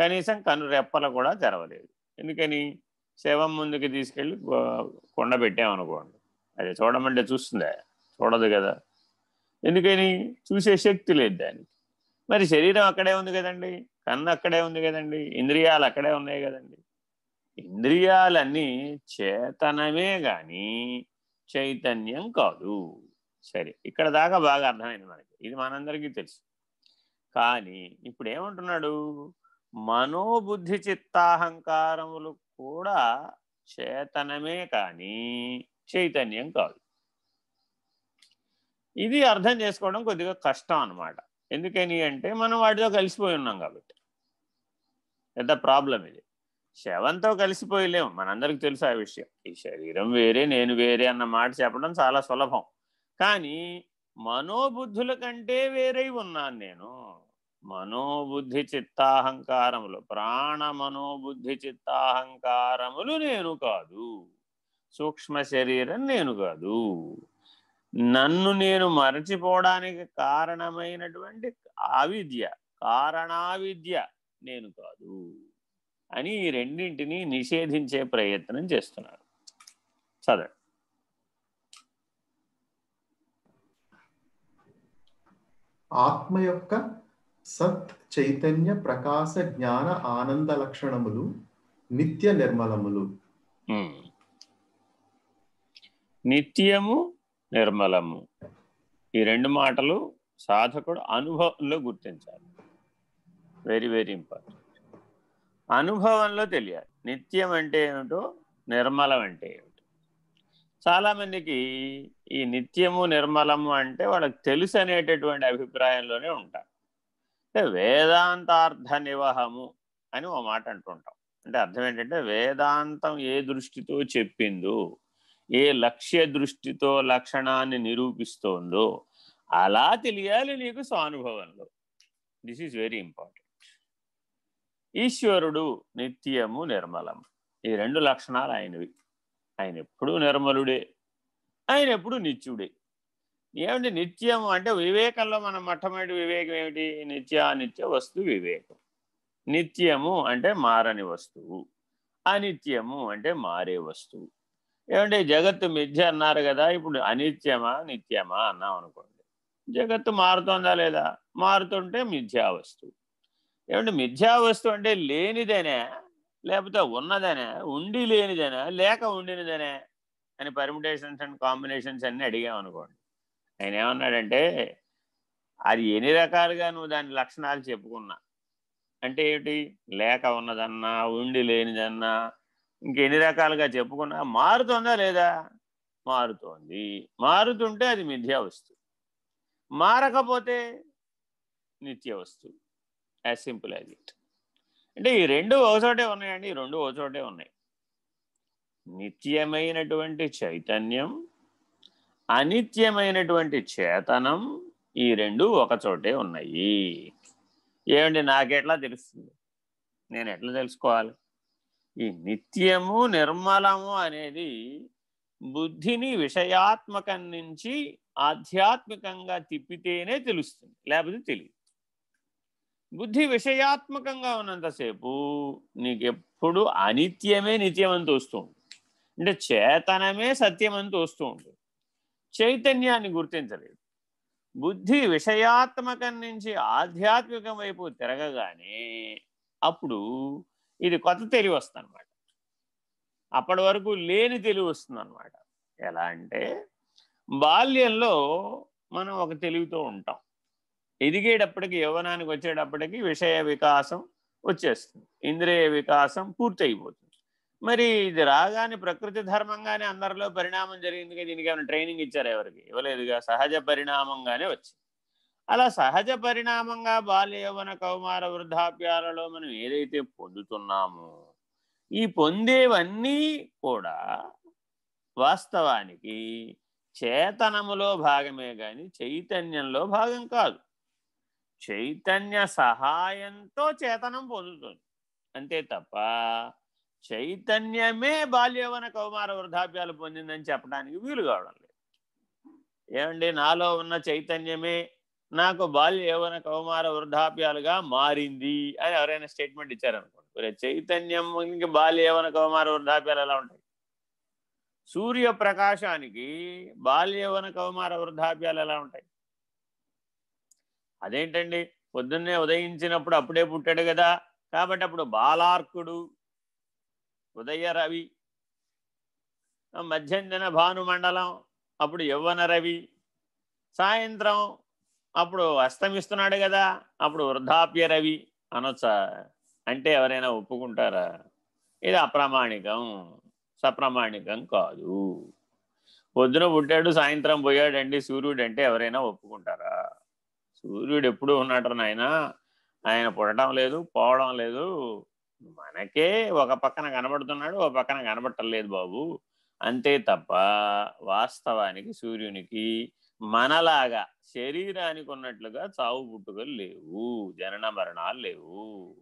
కనీసం కను రెప్పలు కూడా తెరవలేదు. ఎందుకని? శవం ముందుకు తీసుకెళ్ళి కొండ పెట్టామనుకోండి. అది చూడమంటే చూస్తుందా? చూడదు కదా. ఎందుకని? చూసే శక్తి లేదు దానికి. మరి శరీరం అక్కడే ఉంది కదండి. కన్ను అక్కడే ఉంది కదండి. ఇంద్రియాలు అక్కడే ఉన్నాయి కదండి. ఇంద్రియాలన్నీ చేతనమే కానీ చైతన్యం కాదు. సరే ఇక్కడ దాకా బాగా అర్థమైంది మనకి. ఇది మనందరికీ తెలుసు. కానీ ఇప్పుడు ఏమంటున్నాడు మనోబుద్ధి చిత్తాహంకారములు కూడా చేతనమే కానీ చైతన్యం కాదు. ఇది అర్థం చేసుకోవడం కొద్దిగా కష్టం అనమాట ఎందుకని అంటే మనం వాటితో కలిసిపోయి ఉన్నాం కాబట్టి. పెద్ద ప్రాబ్లం ఇది. శవంతో కలిసిపోయలేము. మనందరికి తెలుసు ఆ విషయం. ఈ శరీరం వేరే నేను వేరే అన్న మాట చెప్పడం చాలా సులభం. కానీ మనోబుద్ధుల కంటే వేరే ఉన్నాను నేను. మనోబుద్ధి చిత్తాహంకారములు ప్రాణ మనోబుద్ధి చిత్తాహంకారములు నేను కాదు. సూక్ష్మ శరీరం నేను కాదు. నన్ను నేను మరచిపోవడానికి కారణమైనటువంటి అవిద్య కారణావిద్య నేను కాదు అని ఈ రెండింటినీ నిషేధించే ప్రయత్నం చేస్తున్నారు. చదవండి. ఆత్మ యొక్క సత్ చైతన్య ప్రకాశ జ్ఞాన ఆనంద లక్షణములు నిత్య నిర్మలములు. నిత్యము నిర్మలము. ఈ రెండు మాటలు సాధకుడు అనుభవంలో గుర్తించాలి. Very very important. అనుభవంలో తెలియాలి. నిత్యం అంటే ఏమిటో నిర్మలం అంటే ఏమిటో. చాలామందికి ఈ నిత్యము నిర్మలము అంటే వాళ్ళకి తెలుసు అనేటటువంటి అభిప్రాయంలోనే ఉంటారు. అంటే వేదాంతార్థ నివహము అని ఒక మాట అంటుంటాం. అంటే అర్థం ఏంటంటే వేదాంతం ఏ దృష్టితో చెప్పిందో ఏ లక్ష్య దృష్టితో లక్షణాన్ని నిరూపిస్తోందో అలా తెలియాలి నీకు స్వానుభవంలో. దిస్ ఈజ్ వెరీ ఇంపార్టెంట్ ఈశ్వరుడు నిత్యము నిర్మలం. ఈ రెండు లక్షణాలు ఆయనవి. ఆయన ఎప్పుడూ నిర్మలుడే ఆయన ఎప్పుడు నిత్యుడే. ఏమిటి నిత్యం అంటే వివేకంలో మనం మొట్టమొదటి వివేకం ఏమిటి? నిత్యానిత్య వస్తు వివేకం. నిత్యము అంటే మారని వస్తువు. అనిత్యము అంటే మారే వస్తువు. ఏమంటే జగత్తు మిథ్య అన్నారు కదా ఇప్పుడు అనిత్యమా నిత్యమా అన్నాం అనుకోండి. జగత్తు మారుతోందా లేదా? మారుతుంటే మిథ్యా వస్తువు. ఏమంటే మిథ్యా వస్తువు అంటే లేనిదేనే లేకపోతే ఉన్నదనే ఉండి లేనిదేనా లేక ఉండినదనే అని పర్మిటేషన్స్ అండ్ కాంబినేషన్స్ అన్నీ అడిగాం అనుకోండి. ఆయన ఏమన్నాడంటే అది ఎన్ని రకాలుగా నువ్వు దాని లక్షణాలు చెప్పుకున్నా? అంటే ఏమిటి? లేక ఉన్నదన్నా ఉండి లేనిదన్నా ఇంకెన్ని రకాలుగా చెప్పుకున్నా మారుతుందా లేదా? మారుతోంది. మారుతుంటే అది మిథ్యా వస్తువు. మారకపోతే నిత్య వస్తువు. As simple as it. అంటే ఈ రెండు ఒకచోటే ఉన్నాయండి ఈ రెండు ఒకచోటే ఉన్నాయి. నిత్యమైనటువంటి చైతన్యం అనిత్యమైనటువంటి చేతనం ఈ రెండు ఒకచోటే ఉన్నాయి. ఏమండి నాకెట్లా తెలుస్తుంది? నేను ఎట్లా తెలుసుకోవాలి? ఈ నిత్యము నిర్మలము అనేది బుద్ధిని విషయాత్మకం నుంచి ఆధ్యాత్మికంగా తిప్పితేనే తెలుస్తుంది లేకపోతే తెలియదు. బుద్ధి విషయాత్మకంగా ఉన్నంతసేపు నీకెప్పుడు అనిత్యమే నిత్యం అని తోస్తూ ఉంటుంది. అంటే చేతనమే సత్యం అని తోస్తూ ఉంటుంది. చైతన్యాన్ని గుర్తించలేదు. బుద్ధి విషయాత్మకం నుంచి ఆధ్యాత్మికం వైపు తిరగగానే అప్పుడు ఇది కొత్త తెలివి వస్తుందన్నమాట. అప్పటి వరకు లేని తెలివి వస్తుందన్నమాట. ఎలా అంటే బాల్యంలో మనం ఒక తెలివితో ఉంటాం. ఎదిగేటప్పటికి యవ్వనానికి వచ్చేటప్పటికి విషయ వికాసం వచ్చేస్తుంది. ఇంద్రియ వికాసం పూర్తయిపోతుంది. మరి ఇది రాగానే ప్రకృతి ధర్మంగానే అందరిలో పరిణామం జరిగింది దీనికి ఏమైనా ట్రైనింగ్ ఇచ్చారు ఎవరికి? ఇవ్వలేదుగా సహజ పరిణామంగానే వచ్చింది. అలా సహజ పరిణామంగా బాల్యవన కౌమార వృద్ధాప్యాలలో మనం ఏదైతే పొందుతున్నామో ఈ పొందేవన్నీ కూడా వాస్తవానికి చేతనములో భాగమే కానీ చైతన్యంలో భాగం కాదు. చైతన్య సహాయంతో చేతనం పొందుతుంది. అంతే తప్ప చైతన్యమే బాల్యవన కౌమార వృద్ధాప్యాలు పొందిందని చెప్పడానికి వీలు కావడం లేదు. ఏమండి? నాలో ఉన్న చైతన్యమే నాకు బాల్య యవన కౌమార వృద్ధాప్యాలుగా మారింది అని ఎవరైనా స్టేట్మెంట్ ఇచ్చారనుకోండి. చైతన్యం బాల్య యవన కౌమార వృద్ధాప్యాలు ఎలా ఉంటాయి? సూర్య ప్రకాశానికి బాల్య యవన కౌమార వృద్ధాప్యాలు ఎలా ఉంటాయి? అదేంటండి? పొద్దున్నే ఉదయించినప్పుడు అప్పుడే పుట్టాడు కదా. కాబట్టి అప్పుడు బాలార్కుడు ఉదయ రవి మధ్యంజన భానుమండలం అప్పుడు యవ్వన రవి సాయంత్రం అప్పుడు అస్తమిస్తున్నాడు కదా అప్పుడు వృద్ధాప్య రవి అనొచ్చా అంటే ఎవరైనా ఒప్పుకుంటారా? ఇది అప్రామాణికం సప్రమాణికం కాదు. పొద్దున పుట్టాడు సాయంత్రం పోయాడండి సూర్యుడు అంటే ఎవరైనా ఒప్పుకుంటారా? సూర్యుడు ఎప్పుడు ఉన్నాడు నాయన? ఆయన పుట్టడం లేదు పోవడం లేదు మనకే ఒక పక్కన కనబడుతున్నాడు ఒక పక్కన కనబడటం బాబు. అంతే తప్ప వాస్తవానికి సూర్యునికి మనలాగా శరీరానికి ఉన్నట్లుగా చావు పుట్టుకలు లేవు జనన మరణాలు లేవు.